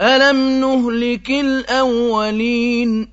أَلَمْ نُهْلِكِ الْأَوَّلِينَ